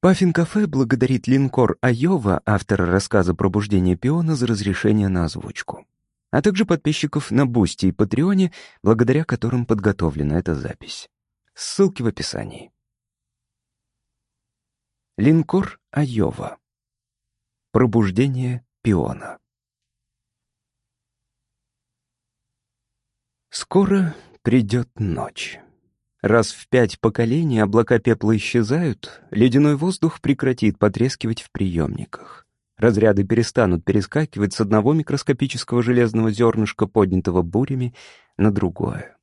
Паффин-кафе благодарит линкор Айова, автора рассказа «Пробуждение пиона» за разрешение на озвучку, а также подписчиков на Бусти и Патреоне, благодаря которым подготовлена эта запись. Ссылки в описании. Линкор Айова. Пробуждение пиона. Скоро придет ночь. Раз в пять поколений облака пепла исчезают, ледяной воздух прекратит потрескивать в приемниках. Разряды перестанут перескакивать с одного микроскопического железного зернышка, поднятого бурями, на другое.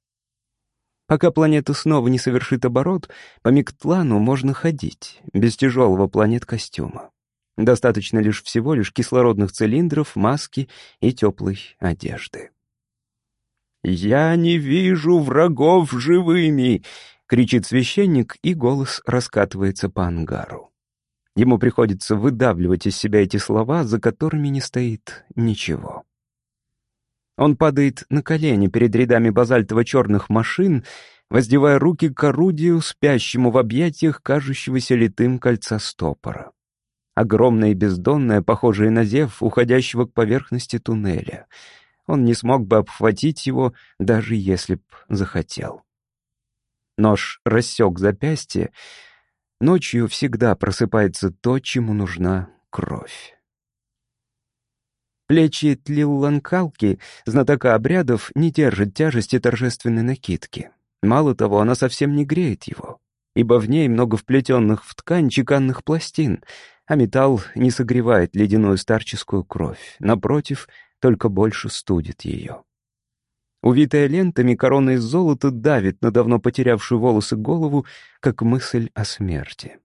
Пока планета снова не совершит оборот, по Миктлану можно ходить, без тяжелого планет-костюма. Достаточно лишь всего лишь кислородных цилиндров, маски и теплой одежды. «Я не вижу врагов живыми!» — кричит священник, и голос раскатывается по ангару. Ему приходится выдавливать из себя эти слова, за которыми не стоит ничего. Он падает на колени перед рядами базальтово-черных машин, воздевая руки к орудию, спящему в объятиях кажущегося литым кольца стопора. Огромное и бездонное, похожее на зев, уходящего к поверхности туннеля — он не смог бы обхватить его, даже если б захотел. Нож рассек запястье. Ночью всегда просыпается то, чему нужна кровь. Плечи Тлилланкалки, знатока обрядов, не держат тяжести торжественной накидки. Мало того, она совсем не греет его, ибо в ней много вплетенных в ткань чеканных пластин, а металл не согревает ледяную старческую кровь. Напротив, только больше студит ее. Увитая лентами, корона из золота давит на давно потерявшую волосы голову, как мысль о смерти.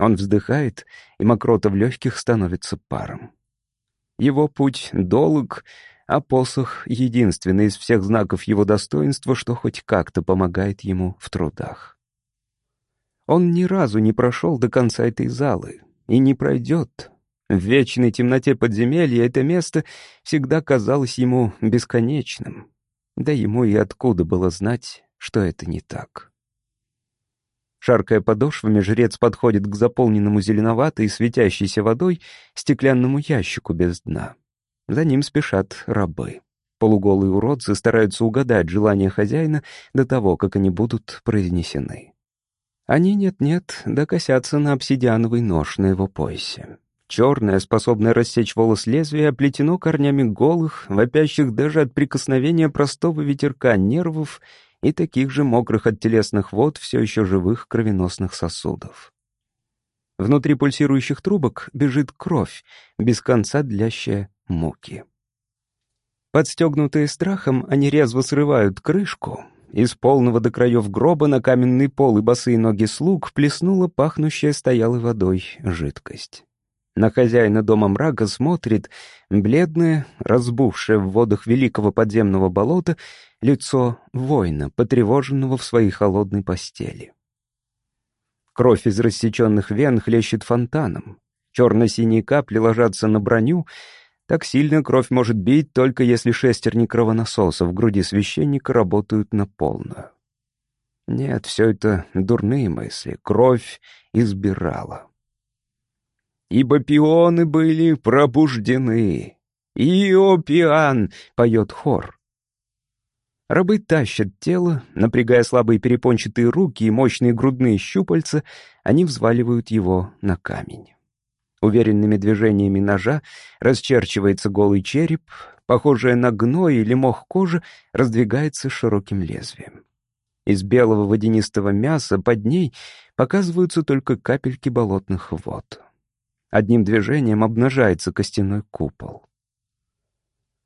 Он вздыхает, и мокрота в легких становится паром. Его путь долг, а посох — единственный из всех знаков его достоинства, что хоть как-то помогает ему в трудах. Он ни разу не прошел до конца этой залы и не пройдет, в вечной темноте подземелья это место всегда казалось ему бесконечным. Да ему и откуда было знать, что это не так. Шаркая подошвами, жрец подходит к заполненному зеленоватой и светящейся водой стеклянному ящику без дна. За ним спешат рабы. Полуголые уродцы стараются угадать желания хозяина до того, как они будут произнесены. Они нет-нет, докосятся на обсидиановый нож на его поясе. Черное, способное рассечь волос лезвие, оплетено корнями голых, вопящих даже от прикосновения простого ветерка нервов и таких же мокрых от телесных вод все еще живых кровеносных сосудов. Внутри пульсирующих трубок бежит кровь, без конца длящая муки. Подстегнутые страхом, они резво срывают крышку. Из полного до краев гроба на каменный пол и босые ноги слуг плеснула пахнущая стоялой водой жидкость. На хозяина дома мрака смотрит бледное, разбухшее в водах великого подземного болота лицо воина, потревоженного в своей холодной постели. Кровь из рассеченных вен хлещет фонтаном. Черно-синие капли ложатся на броню. Так сильно кровь может бить, только если шестерни кровонасоса в груди священника работают на полную. Нет, все это дурные мысли. Кровь избирала ибо пионы были пробуждены. «Иопиан!» — поет хор. Рабы тащат тело, напрягая слабые перепончатые руки и мощные грудные щупальца, они взваливают его на камень. Уверенными движениями ножа расчерчивается голый череп, похожая на гной или мох кожи, раздвигается широким лезвием. Из белого водянистого мяса под ней показываются только капельки болотных вод. Одним движением обнажается костяной купол.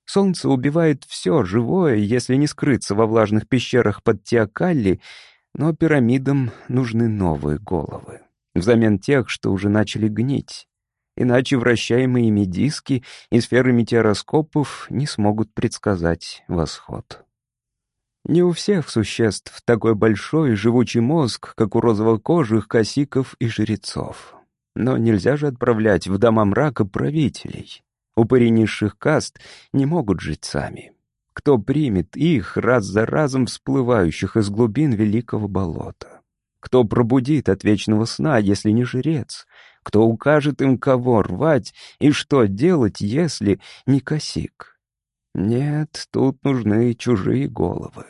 Солнце убивает все живое, если не скрыться во влажных пещерах под Теокалли, но пирамидам нужны новые головы, взамен тех, что уже начали гнить. Иначе вращаемые ими диски и сферы метеороскопов не смогут предсказать восход. Не у всех существ такой большой живучий мозг, как у розовокожих косиков и жрецов. Но нельзя же отправлять в дома мрака правителей. Упыри низших каст не могут жить сами. Кто примет их, раз за разом всплывающих из глубин великого болота? Кто пробудит от вечного сна, если не жрец? Кто укажет им, кого рвать и что делать, если не косик? Нет, тут нужны чужие головы.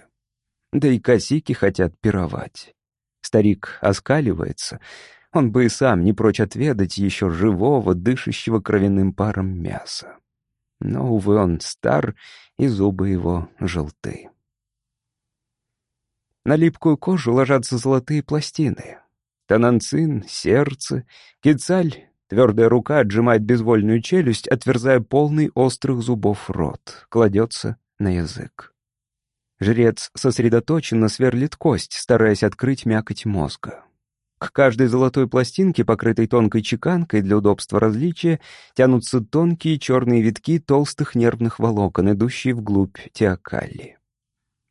Да и косики хотят пировать. Старик оскаливается. Он бы и сам не прочь отведать еще живого, дышащего кровяным паром мяса. Но, увы, он стар, и зубы его желты. На липкую кожу ложатся золотые пластины. Тананцин, сердце, кицаль, твердая рука отжимает безвольную челюсть, отверзая полный острых зубов рот, кладется на язык. Жрец сосредоточенно сверлит кость, стараясь открыть мякоть мозга. К каждой золотой пластинке, покрытой тонкой чеканкой для удобства различия, тянутся тонкие черные витки толстых нервных волокон, идущие вглубь теокалли.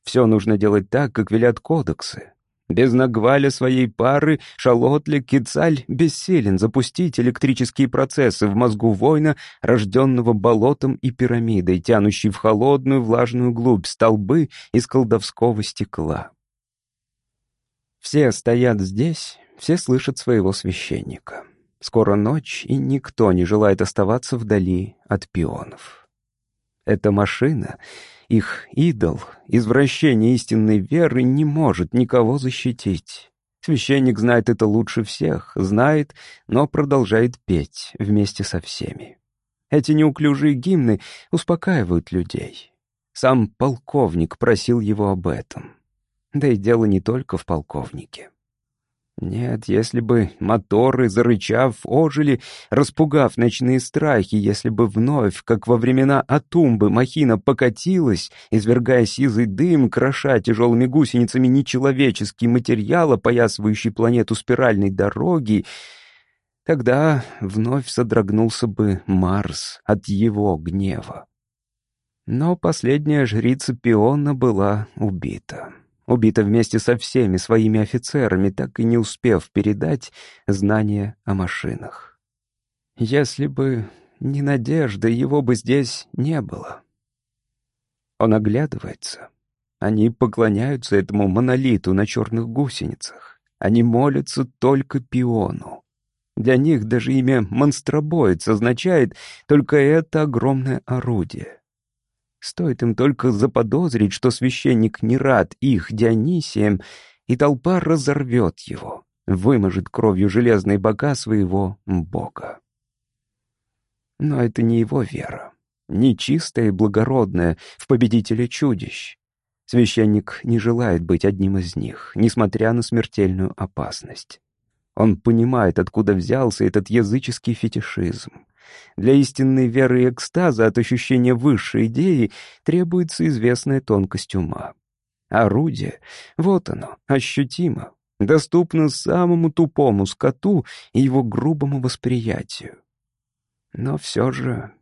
Все нужно делать так, как велят кодексы. Без нагваля своей пары Шалотли Кицаль бессилен запустить электрические процессы в мозгу воина, рожденного болотом и пирамидой, тянущей в холодную влажную глубь столбы из колдовского стекла. Все стоят здесь, все слышат своего священника. Скоро ночь, и никто не желает оставаться вдали от пионов. Эта машина их идол, извращение истинной веры, не может никого защитить. Священник знает это лучше всех, знает, но продолжает петь вместе со всеми. Эти неуклюжие гимны успокаивают людей. Сам полковник просил его об этом. Да и дело не только в полковнике. Нет, если бы моторы, зарычав, ожили, распугав ночные страхи, если бы вновь, как во времена Атумбы, махина покатилась, извергая сизый дым, кроша тяжелыми гусеницами нечеловеческий материал, опоясывающий планету спиральной дороги, тогда вновь содрогнулся бы Марс от его гнева. Но последняя жрица Пиона была убита убита вместе со всеми своими офицерами, так и не успев передать знания о машинах. Если бы не надежда, его бы здесь не было. Он оглядывается. Они поклоняются этому монолиту на черных гусеницах. Они молятся только пиону. Для них даже имя «монстробоец» означает только это огромное орудие. Стоит им только заподозрить, что священник не рад их Дионисием, и толпа разорвет его, выможет кровью железные бока своего бога. Но это не его вера, не чистая и благородная в победителе чудищ. Священник не желает быть одним из них, несмотря на смертельную опасность. Он понимает, откуда взялся этот языческий фетишизм. Для истинной веры и экстаза от ощущения высшей идеи требуется известная тонкость ума. Орудие, вот оно, ощутимо, доступно самому тупому скоту и его грубому восприятию. Но все же...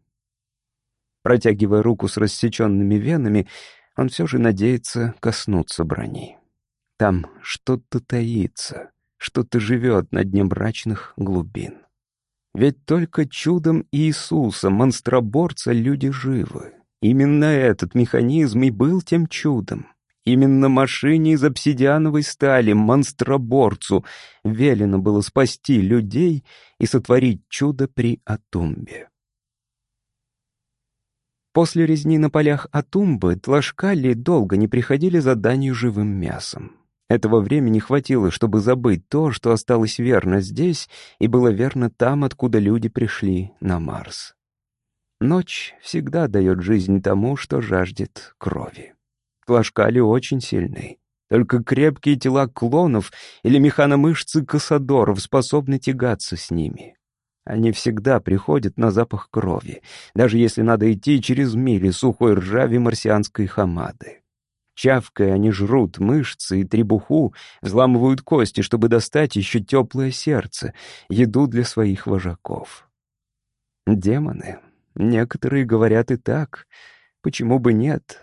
Протягивая руку с рассеченными венами, он все же надеется коснуться брони. Там что-то таится, что-то живет на дне мрачных глубин. Ведь только чудом Иисуса, монстроборца, люди живы. Именно этот механизм и был тем чудом. Именно машине из обсидиановой стали, монстроборцу, велено было спасти людей и сотворить чудо при Атумбе. После резни на полях Атумбы тлашкали долго не приходили за данью живым мясом. Этого времени хватило, чтобы забыть то, что осталось верно здесь и было верно там, откуда люди пришли на Марс. Ночь всегда дает жизнь тому, что жаждет крови. Клашкали очень сильны. Только крепкие тела клонов или механомышцы кассадоров способны тягаться с ними. Они всегда приходят на запах крови, даже если надо идти через мили сухой ржави марсианской хамады. Чавкая, они жрут мышцы и требуху, взламывают кости, чтобы достать еще теплое сердце, еду для своих вожаков. Демоны. Некоторые говорят и так. Почему бы нет?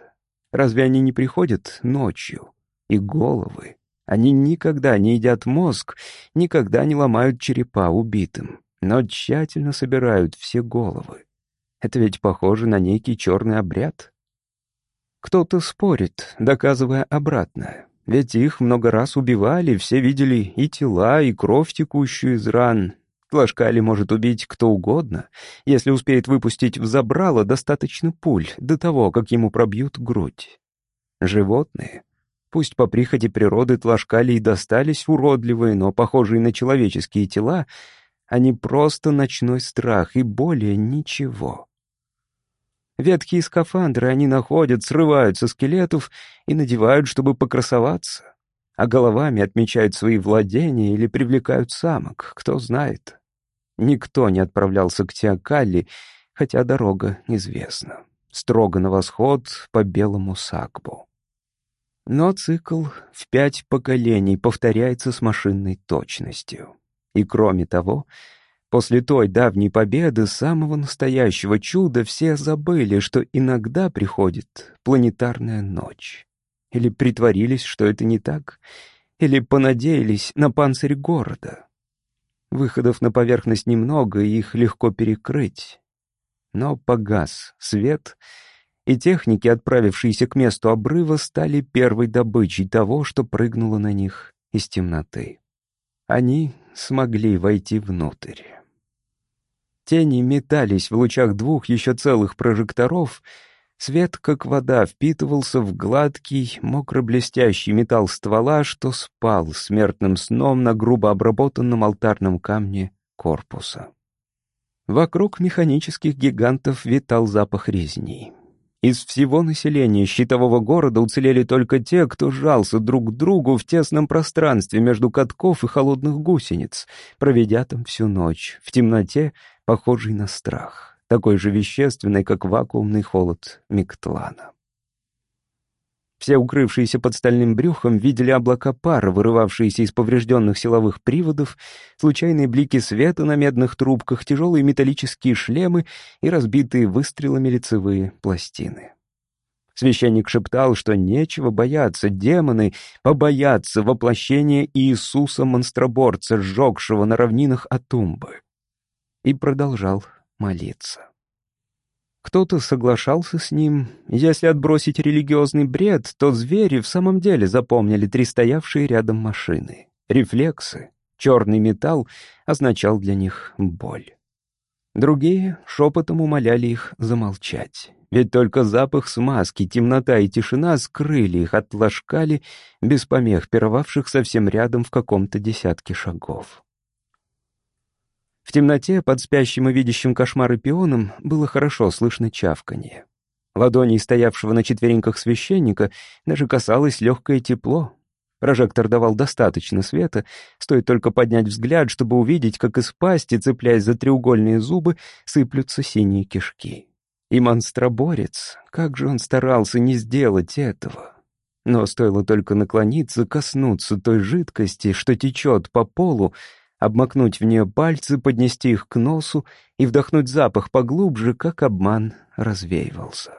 Разве они не приходят ночью? И головы. Они никогда не едят мозг, никогда не ломают черепа убитым, но тщательно собирают все головы. Это ведь похоже на некий черный обряд. Кто-то спорит, доказывая обратное. Ведь их много раз убивали, все видели и тела, и кровь, текущую из ран. Тлашкали может убить кто угодно, если успеет выпустить в забрало достаточно пуль до того, как ему пробьют грудь. Животные, пусть по прихоти природы тлашкали и достались уродливые, но похожие на человеческие тела, они просто ночной страх и более ничего. Ветхие скафандры они находят, срывают со скелетов и надевают, чтобы покрасоваться. А головами отмечают свои владения или привлекают самок, кто знает. Никто не отправлялся к Теокалли, хотя дорога известна. Строго на восход по белому сакбу. Но цикл в пять поколений повторяется с машинной точностью. И кроме того, После той давней победы, самого настоящего чуда, все забыли, что иногда приходит планетарная ночь. Или притворились, что это не так, или понадеялись на панцирь города. Выходов на поверхность немного, и их легко перекрыть. Но погас свет, и техники, отправившиеся к месту обрыва, стали первой добычей того, что прыгнуло на них из темноты. Они смогли войти внутрь. Тени метались в лучах двух еще целых прожекторов. Свет, как вода, впитывался в гладкий, мокро-блестящий металл ствола, что спал смертным сном на грубо обработанном алтарном камне корпуса. Вокруг механических гигантов витал запах резни. Из всего населения щитового города уцелели только те, кто жался друг к другу в тесном пространстве между катков и холодных гусениц, проведя там всю ночь, в темноте, похожий на страх, такой же вещественный, как вакуумный холод Миктлана. Все укрывшиеся под стальным брюхом видели облака пара, вырывавшиеся из поврежденных силовых приводов, случайные блики света на медных трубках, тяжелые металлические шлемы и разбитые выстрелами лицевые пластины. Священник шептал, что нечего бояться, демоны побоятся воплощения Иисуса-монстроборца, сжегшего на равнинах Атумбы. И продолжал молиться. Кто-то соглашался с ним. Если отбросить религиозный бред, то звери в самом деле запомнили три стоявшие рядом машины. Рефлексы. Черный металл означал для них боль. Другие шепотом умоляли их замолчать. Ведь только запах смазки, темнота и тишина скрыли их от ложкали без помех, пировавших совсем рядом в каком-то десятке шагов. В темноте под спящим и видящим кошмары пионом было хорошо слышно чавканье. Ладоней стоявшего на четвереньках священника даже касалось легкое тепло. Прожектор давал достаточно света, стоит только поднять взгляд, чтобы увидеть, как из пасти, цепляясь за треугольные зубы, сыплются синие кишки. И монстроборец, как же он старался не сделать этого. Но стоило только наклониться, коснуться той жидкости, что течет по полу, обмакнуть в нее пальцы, поднести их к носу и вдохнуть запах поглубже, как обман развеивался.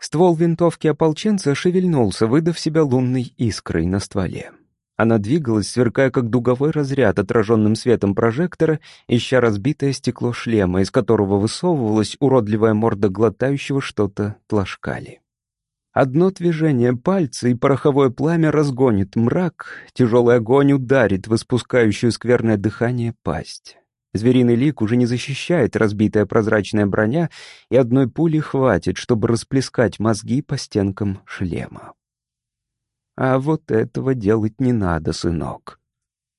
Ствол винтовки ополченца шевельнулся, выдав себя лунной искрой на стволе. Она двигалась, сверкая как дуговой разряд отраженным светом прожектора, ища разбитое стекло шлема, из которого высовывалась уродливая морда глотающего что-то тлашкали. Одно движение пальца, и пороховое пламя разгонит мрак, тяжелый огонь ударит в испускающую скверное дыхание пасть. Звериный лик уже не защищает разбитая прозрачная броня, и одной пули хватит, чтобы расплескать мозги по стенкам шлема. А вот этого делать не надо, сынок.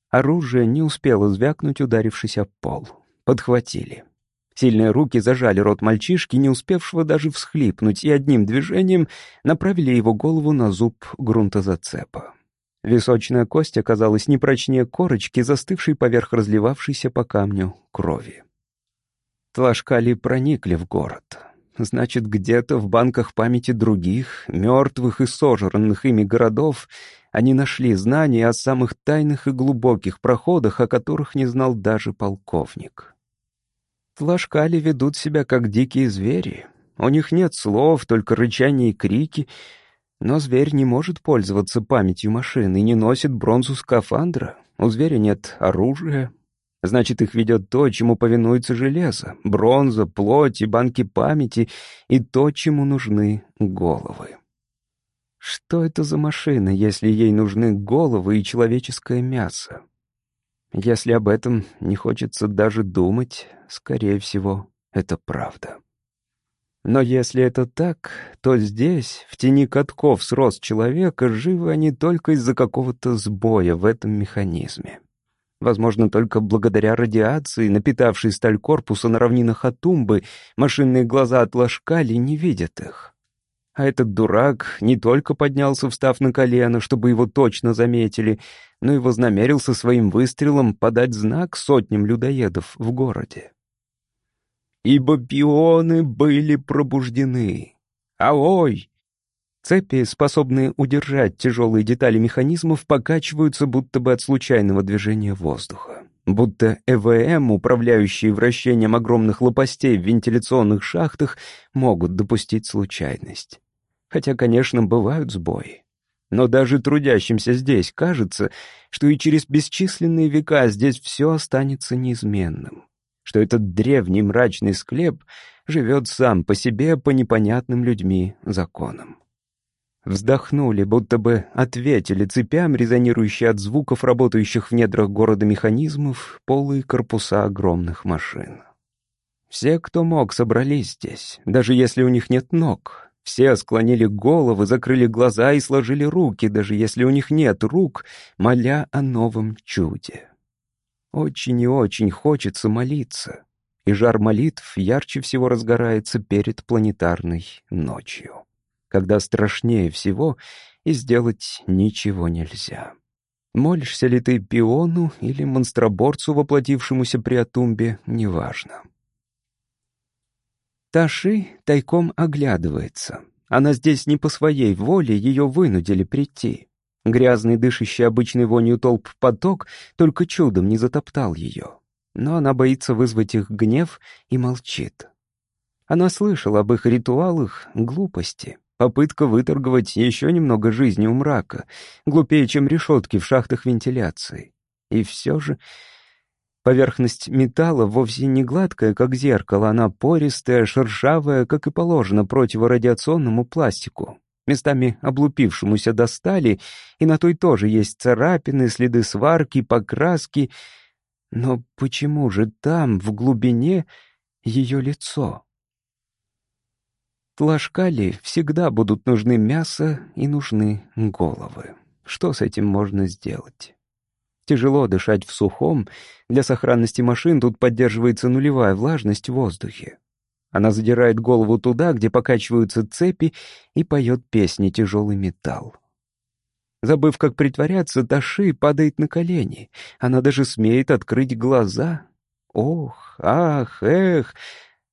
Оружие не успело звякнуть, ударившись об пол. Подхватили. Сильные руки зажали рот мальчишки, не успевшего даже всхлипнуть, и одним движением направили его голову на зуб грунтозацепа. Височная кость оказалась не прочнее корочки, застывшей поверх разливавшейся по камню крови. Тлашкали проникли в город. Значит, где-то в банках памяти других, мертвых и сожранных ими городов, они нашли знания о самых тайных и глубоких проходах, о которых не знал даже полковник. Тлашкали ведут себя как дикие звери. У них нет слов, только рычание и крики. Но зверь не может пользоваться памятью машины и не носит бронзу скафандра. У зверя нет оружия. Значит, их ведет то, чему повинуется железо. Бронза, плоть и банки памяти, и то, чему нужны головы. Что это за машина, если ей нужны головы и человеческое мясо? Если об этом не хочется даже думать, скорее всего, это правда. Но если это так, то здесь, в тени катков с рост человека, живы они только из-за какого-то сбоя в этом механизме. Возможно, только благодаря радиации, напитавшей сталь корпуса на равнинах Атумбы, машинные глаза от Лашкали не видят их. А этот дурак не только поднялся, встав на колено, чтобы его точно заметили, но и вознамерился своим выстрелом подать знак сотням людоедов в городе. Ибо пионы были пробуждены. Аой! Цепи, способные удержать тяжелые детали механизмов, покачиваются будто бы от случайного движения воздуха. Будто ЭВМ, управляющие вращением огромных лопастей в вентиляционных шахтах, могут допустить случайность. Хотя, конечно, бывают сбои. Но даже трудящимся здесь кажется, что и через бесчисленные века здесь все останется неизменным. Что этот древний мрачный склеп живет сам по себе по непонятным людьми законам. Вздохнули, будто бы ответили цепям, резонирующие от звуков работающих в недрах города механизмов, полые корпуса огромных машин. Все, кто мог, собрались здесь, даже если у них нет ног. Все склонили головы, закрыли глаза и сложили руки, даже если у них нет рук, моля о новом чуде. Очень и очень хочется молиться, и жар молитв ярче всего разгорается перед планетарной ночью когда страшнее всего и сделать ничего нельзя. Молишься ли ты пиону или монстроборцу, воплотившемуся при Атумбе, неважно. Таши тайком оглядывается. Она здесь не по своей воле, ее вынудили прийти. Грязный, дышащий обычной вонью толп поток только чудом не затоптал ее. Но она боится вызвать их гнев и молчит. Она слышала об их ритуалах глупости. Попытка выторговать еще немного жизни у мрака, глупее, чем решетки в шахтах вентиляции. И все же поверхность металла вовсе не гладкая, как зеркало, она пористая, шершавая, как и положено противорадиационному пластику, местами облупившемуся до стали, и на той тоже есть царапины, следы сварки, покраски. Но почему же там, в глубине, ее лицо? Тлашкали всегда будут нужны мясо и нужны головы. Что с этим можно сделать? Тяжело дышать в сухом. Для сохранности машин тут поддерживается нулевая влажность в воздухе. Она задирает голову туда, где покачиваются цепи, и поет песни «Тяжелый металл». Забыв, как притворяться, Таши падает на колени. Она даже смеет открыть глаза. Ох, ах, эх.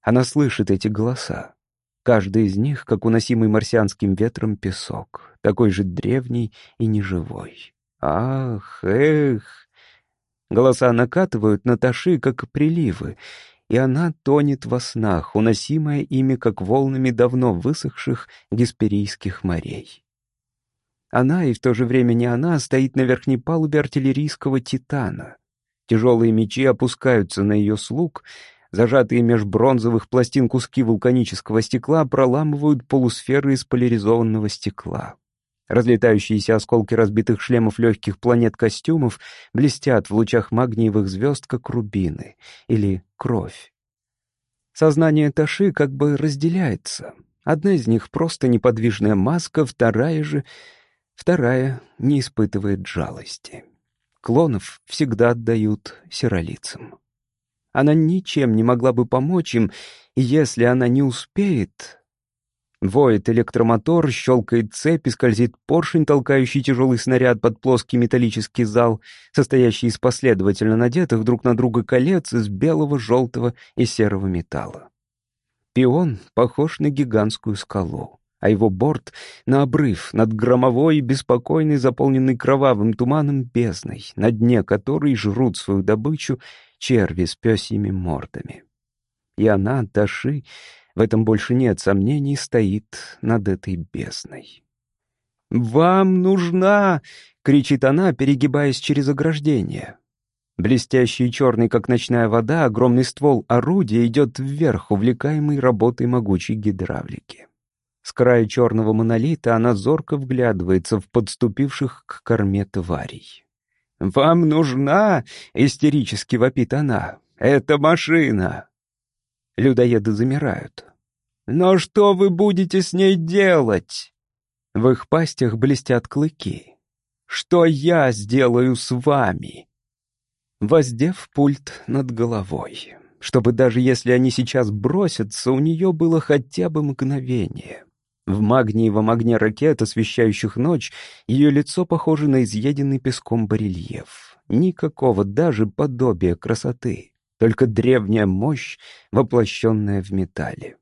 Она слышит эти голоса. Каждый из них, как уносимый марсианским ветром песок, такой же древний и неживой. Ах, эх! Голоса накатывают на Таши, как приливы, и она тонет во снах, уносимая ими, как волнами давно высохших гесперийских морей. Она, и в то же время не она, стоит на верхней палубе артиллерийского «Титана». Тяжелые мечи опускаются на ее слуг — Зажатые меж бронзовых пластин куски вулканического стекла проламывают полусферы из поляризованного стекла. Разлетающиеся осколки разбитых шлемов легких планет-костюмов блестят в лучах магниевых звезд, как рубины или кровь. Сознание Таши как бы разделяется. Одна из них просто неподвижная маска, вторая же... Вторая не испытывает жалости. Клонов всегда отдают сиролицам. Она ничем не могла бы помочь им, и если она не успеет... Воет электромотор, щелкает цепь и скользит поршень, толкающий тяжелый снаряд под плоский металлический зал, состоящий из последовательно надетых друг на друга колец из белого, желтого и серого металла. Пион похож на гигантскую скалу, а его борт — на обрыв над громовой беспокойной, заполненной кровавым туманом бездной, на дне которой жрут свою добычу черви с пёсьими мордами. И она, Таши, в этом больше нет сомнений, стоит над этой бездной. «Вам нужна!» — кричит она, перегибаясь через ограждение. Блестящий черный, как ночная вода, огромный ствол орудия идет вверх, увлекаемый работой могучей гидравлики. С края черного монолита она зорко вглядывается в подступивших к корме тварей. «Вам нужна?» — истерически вопит она. «Это машина!» Людоеды замирают. «Но что вы будете с ней делать?» В их пастях блестят клыки. «Что я сделаю с вами?» Воздев пульт над головой, чтобы даже если они сейчас бросятся, у нее было хотя бы мгновение. В магниевом огне ракет, освещающих ночь, ее лицо похоже на изъеденный песком барельеф. Никакого даже подобия красоты, только древняя мощь, воплощенная в металле.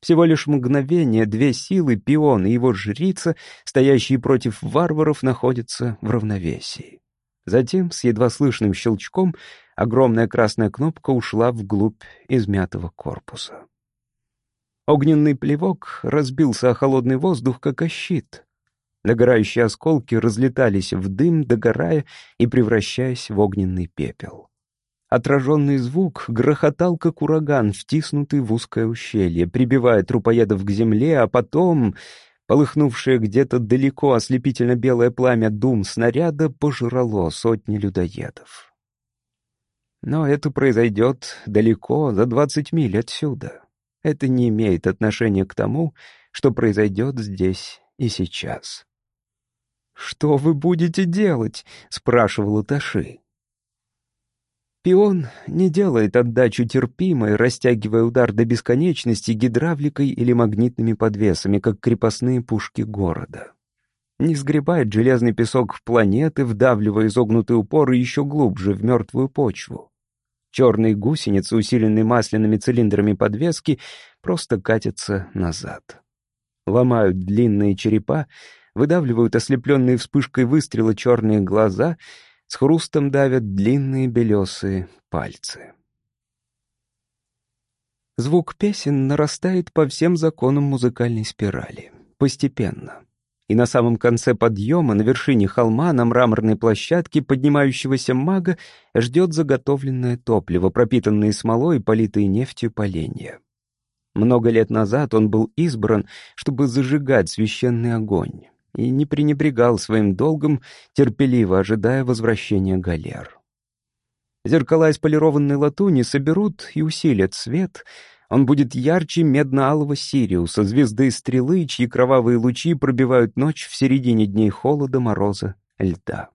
Всего лишь мгновение две силы, пион и его жрица, стоящие против варваров, находятся в равновесии. Затем, с едва слышным щелчком, огромная красная кнопка ушла вглубь измятого корпуса. Огненный плевок разбился о холодный воздух, как о щит. Догорающие осколки разлетались в дым, догорая и превращаясь в огненный пепел. Отраженный звук грохотал, как ураган, втиснутый в узкое ущелье, прибивая трупоедов к земле, а потом полыхнувшее где-то далеко ослепительно-белое пламя дум снаряда пожрало сотни людоедов. Но это произойдет далеко, за двадцать миль отсюда это не имеет отношения к тому, что произойдет здесь и сейчас. «Что вы будете делать?» — спрашивала Таши. Пион не делает отдачу терпимой, растягивая удар до бесконечности гидравликой или магнитными подвесами, как крепостные пушки города. Не сгребает железный песок планеты, вдавливая изогнутые упоры еще глубже в мертвую почву. Черные гусеницы, усиленные масляными цилиндрами подвески, просто катятся назад. Ломают длинные черепа, выдавливают ослепленные вспышкой выстрела черные глаза, с хрустом давят длинные белесые пальцы. Звук песен нарастает по всем законам музыкальной спирали, постепенно и на самом конце подъема, на вершине холма, на мраморной площадке поднимающегося мага, ждет заготовленное топливо, пропитанное смолой и политое нефтью поленья. Много лет назад он был избран, чтобы зажигать священный огонь, и не пренебрегал своим долгом, терпеливо ожидая возвращения галер. Зеркала из полированной латуни соберут и усилят свет — он будет ярче медно-алого Сириуса, звезды стрелы, чьи кровавые лучи пробивают ночь в середине дней холода, мороза, льда.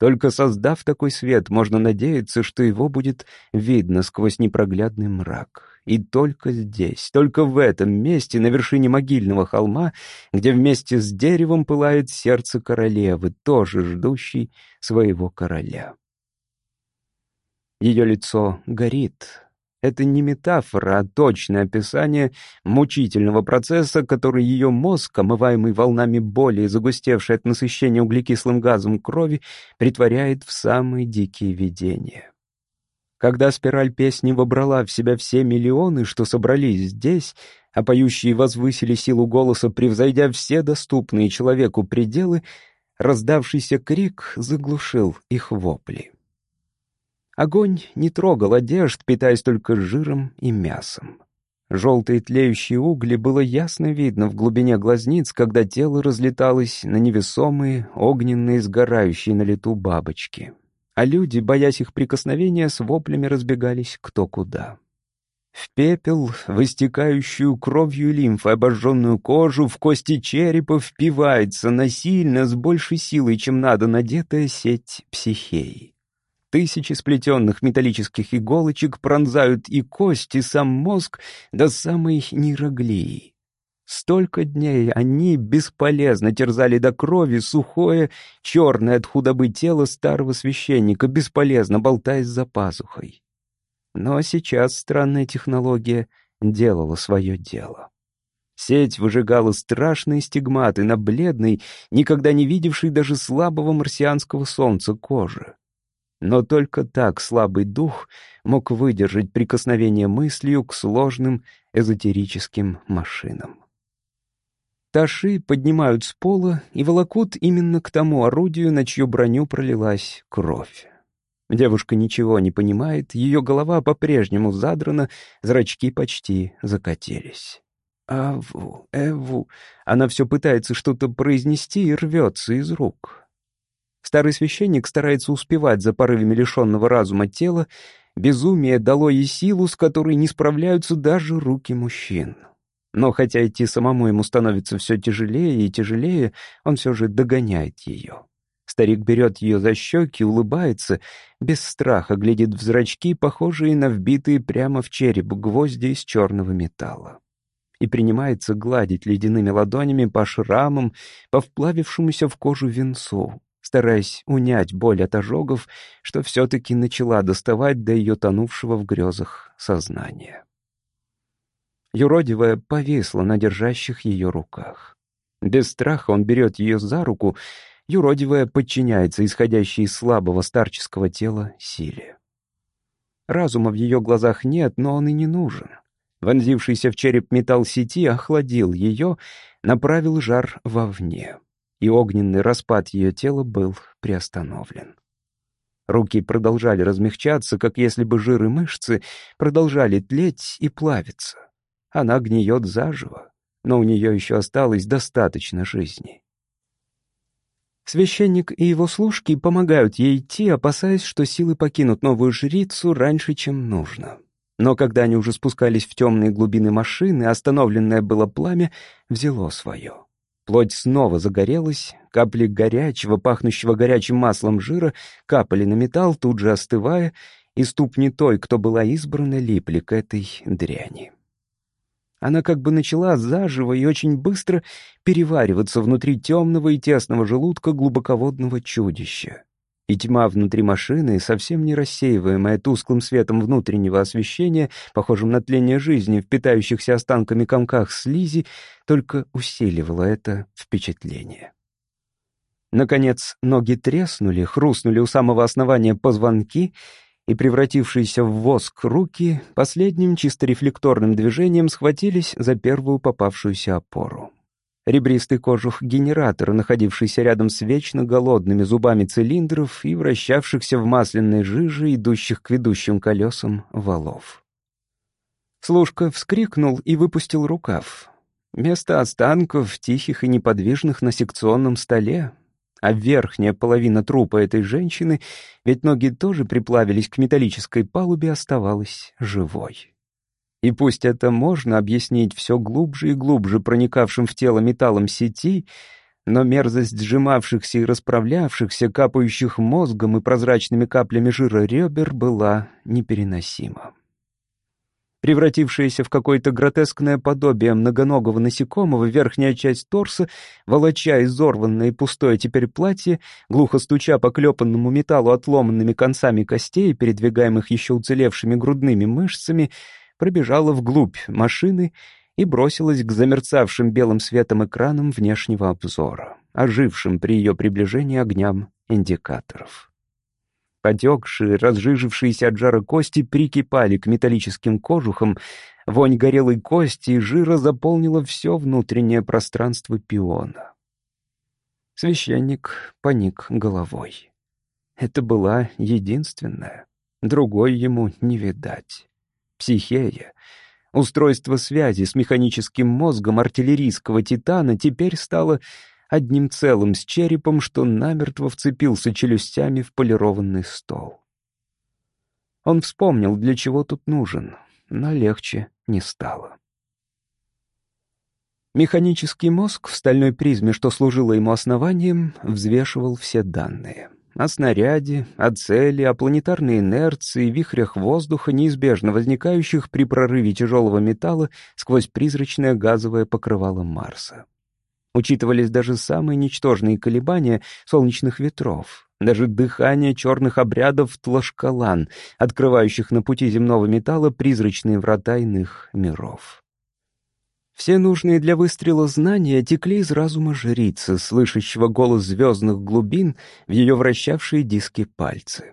Только создав такой свет, можно надеяться, что его будет видно сквозь непроглядный мрак. И только здесь, только в этом месте, на вершине могильного холма, где вместе с деревом пылает сердце королевы, тоже ждущей своего короля. Ее лицо горит, это не метафора, а точное описание мучительного процесса, который ее мозг, омываемый волнами боли и загустевший от насыщения углекислым газом крови, притворяет в самые дикие видения. Когда спираль песни вобрала в себя все миллионы, что собрались здесь, а поющие возвысили силу голоса, превзойдя все доступные человеку пределы, раздавшийся крик заглушил их вопли. Огонь не трогал одежд, питаясь только жиром и мясом. Желтые тлеющие угли было ясно видно в глубине глазниц, когда тело разлеталось на невесомые, огненные, сгорающие на лету бабочки. А люди, боясь их прикосновения, с воплями разбегались кто куда. В пепел, в истекающую кровью лимфы обожженную кожу, в кости черепа впивается насильно, с большей силой, чем надо, надетая сеть психеи. Тысячи сплетенных металлических иголочек пронзают и кость, и сам мозг до самой нейроглии. Столько дней они бесполезно терзали до крови сухое, черное от худобы тело старого священника, бесполезно болтаясь за пазухой. Но сейчас странная технология делала свое дело. Сеть выжигала страшные стигматы на бледной, никогда не видевшей даже слабого марсианского солнца кожи. Но только так слабый дух мог выдержать прикосновение мыслью к сложным эзотерическим машинам. Таши поднимают с пола и волокут именно к тому орудию, на чью броню пролилась кровь. Девушка ничего не понимает, ее голова по-прежнему задрана, зрачки почти закатились. Аву, Эву. Она все пытается что-то произнести и рвется из рук. Старый священник старается успевать за порывами лишенного разума тела. Безумие дало ей силу, с которой не справляются даже руки мужчин. Но хотя идти самому ему становится все тяжелее и тяжелее, он все же догоняет ее. Старик берет ее за щеки, улыбается, без страха глядит в зрачки, похожие на вбитые прямо в череп гвозди из черного металла и принимается гладить ледяными ладонями по шрамам, по вплавившемуся в кожу венцу, стараясь унять боль от ожогов, что все-таки начала доставать до ее тонувшего в грезах сознания. Юродивая повисла на держащих ее руках. Без страха он берет ее за руку, юродивая подчиняется исходящей из слабого старческого тела силе. Разума в ее глазах нет, но он и не нужен. Вонзившийся в череп металл сети охладил ее, направил жар вовне, и огненный распад ее тела был приостановлен. Руки продолжали размягчаться, как если бы жир и мышцы продолжали тлеть и плавиться. Она гниет заживо, но у нее еще осталось достаточно жизни. Священник и его служки помогают ей идти, опасаясь, что силы покинут новую жрицу раньше, чем нужно. Но когда они уже спускались в темные глубины машины, остановленное было пламя взяло свое. Плоть снова загорелась, капли горячего, пахнущего горячим маслом жира капали на металл, тут же остывая, и ступни той, кто была избрана, липли к этой дряни. Она как бы начала заживо и очень быстро перевариваться внутри темного и тесного желудка глубоководного чудища. И тьма внутри машины, совсем не рассеиваемая тусклым светом внутреннего освещения, похожим на тление жизни в питающихся останками комках слизи, только усиливала это впечатление. Наконец, ноги треснули, хрустнули у самого основания позвонки, и превратившиеся в воск руки последним чисто рефлекторным движением схватились за первую попавшуюся опору. Ребристый кожух генератора, находившийся рядом с вечно голодными зубами цилиндров и вращавшихся в масляной жиже, идущих к ведущим колесам валов. Служка вскрикнул и выпустил рукав. Место останков, тихих и неподвижных на секционном столе, а верхняя половина трупа этой женщины, ведь ноги тоже приплавились к металлической палубе, оставалась живой. И пусть это можно объяснить все глубже и глубже проникавшим в тело металлом сети, но мерзость сжимавшихся и расправлявшихся, капающих мозгом и прозрачными каплями жира ребер была непереносима. Превратившаяся в какое-то гротескное подобие многоногого насекомого, верхняя часть торса, волоча изорванное и пустое теперь платье, глухо стуча по клепанному металлу отломанными концами костей, передвигаемых еще уцелевшими грудными мышцами — пробежала вглубь машины и бросилась к замерцавшим белым светом экранам внешнего обзора, ожившим при ее приближении огням индикаторов. Потекшие, разжижившиеся от жара кости прикипали к металлическим кожухам, вонь горелой кости и жира заполнила все внутреннее пространство пиона. Священник поник головой. Это была единственная, другой ему не видать. Психея, устройство связи с механическим мозгом артиллерийского титана теперь стало одним целым с черепом, что намертво вцепился челюстями в полированный стол. Он вспомнил, для чего тут нужен, но легче не стало. Механический мозг в стальной призме, что служило ему основанием, взвешивал все данные о снаряде, о цели, о планетарной инерции, вихрях воздуха, неизбежно возникающих при прорыве тяжелого металла сквозь призрачное газовое покрывало Марса. Учитывались даже самые ничтожные колебания солнечных ветров, даже дыхание черных обрядов тлашкалан, открывающих на пути земного металла призрачные врата иных миров. Все нужные для выстрела знания текли из разума жрицы, слышащего голос звездных глубин в ее вращавшие диски пальцы.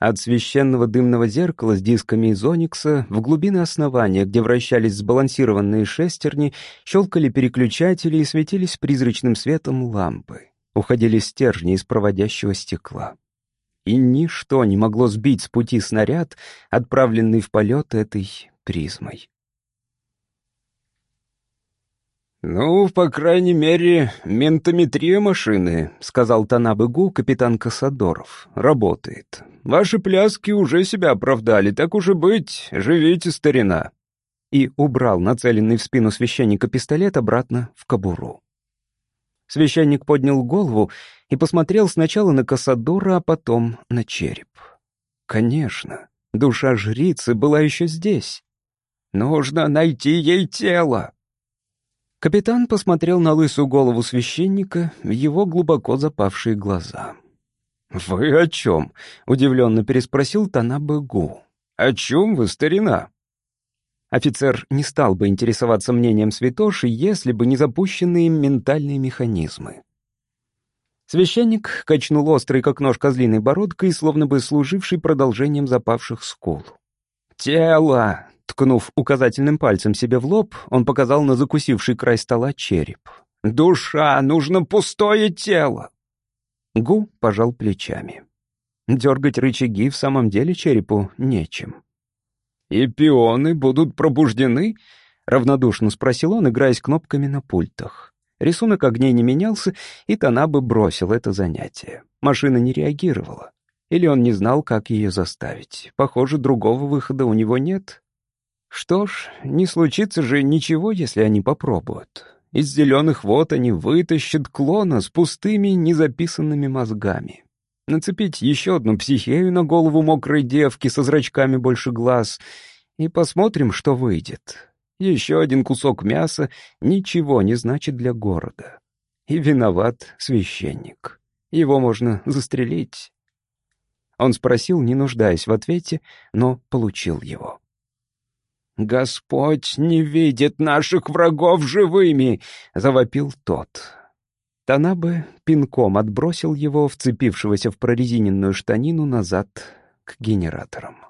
От священного дымного зеркала с дисками из оникса в глубины основания, где вращались сбалансированные шестерни, щелкали переключатели и светились призрачным светом лампы. Уходили стержни из проводящего стекла. И ничто не могло сбить с пути снаряд, отправленный в полет этой призмой. «Ну, по крайней мере, ментометрия машины», — сказал Танабыгу капитан Касадоров. «Работает. Ваши пляски уже себя оправдали, так уже быть, живите, старина». И убрал нацеленный в спину священника пистолет обратно в кобуру. Священник поднял голову и посмотрел сначала на Касадора, а потом на череп. Конечно, душа жрицы была еще здесь. «Нужно найти ей тело», Капитан посмотрел на лысую голову священника, его глубоко запавшие глаза. «Вы о чем?» — удивленно переспросил Танабыгу. «О чем вы, старина?» Офицер не стал бы интересоваться мнением святоши, если бы не запущенные ментальные механизмы. Священник качнул острый, как нож, козлиной бородкой, словно бы служивший продолжением запавших скул. «Тело!» Ткнув указательным пальцем себе в лоб, он показал на закусивший край стола череп. «Душа! Нужно пустое тело!» Гу пожал плечами. Дергать рычаги в самом деле черепу нечем. «И пионы будут пробуждены?» — равнодушно спросил он, играясь кнопками на пультах. Рисунок огней не менялся, и Танабы бросил это занятие. Машина не реагировала. Или он не знал, как ее заставить. Похоже, другого выхода у него нет. Что ж, не случится же ничего, если они попробуют. Из зеленых вод они вытащат клона с пустыми, незаписанными мозгами. Нацепить еще одну психею на голову мокрой девки со зрачками больше глаз и посмотрим, что выйдет. Еще один кусок мяса ничего не значит для города. И виноват священник. Его можно застрелить. Он спросил, не нуждаясь в ответе, но получил его. «Господь не видит наших врагов живыми!» — завопил тот. Танабе пинком отбросил его, вцепившегося в прорезиненную штанину, назад к генераторам.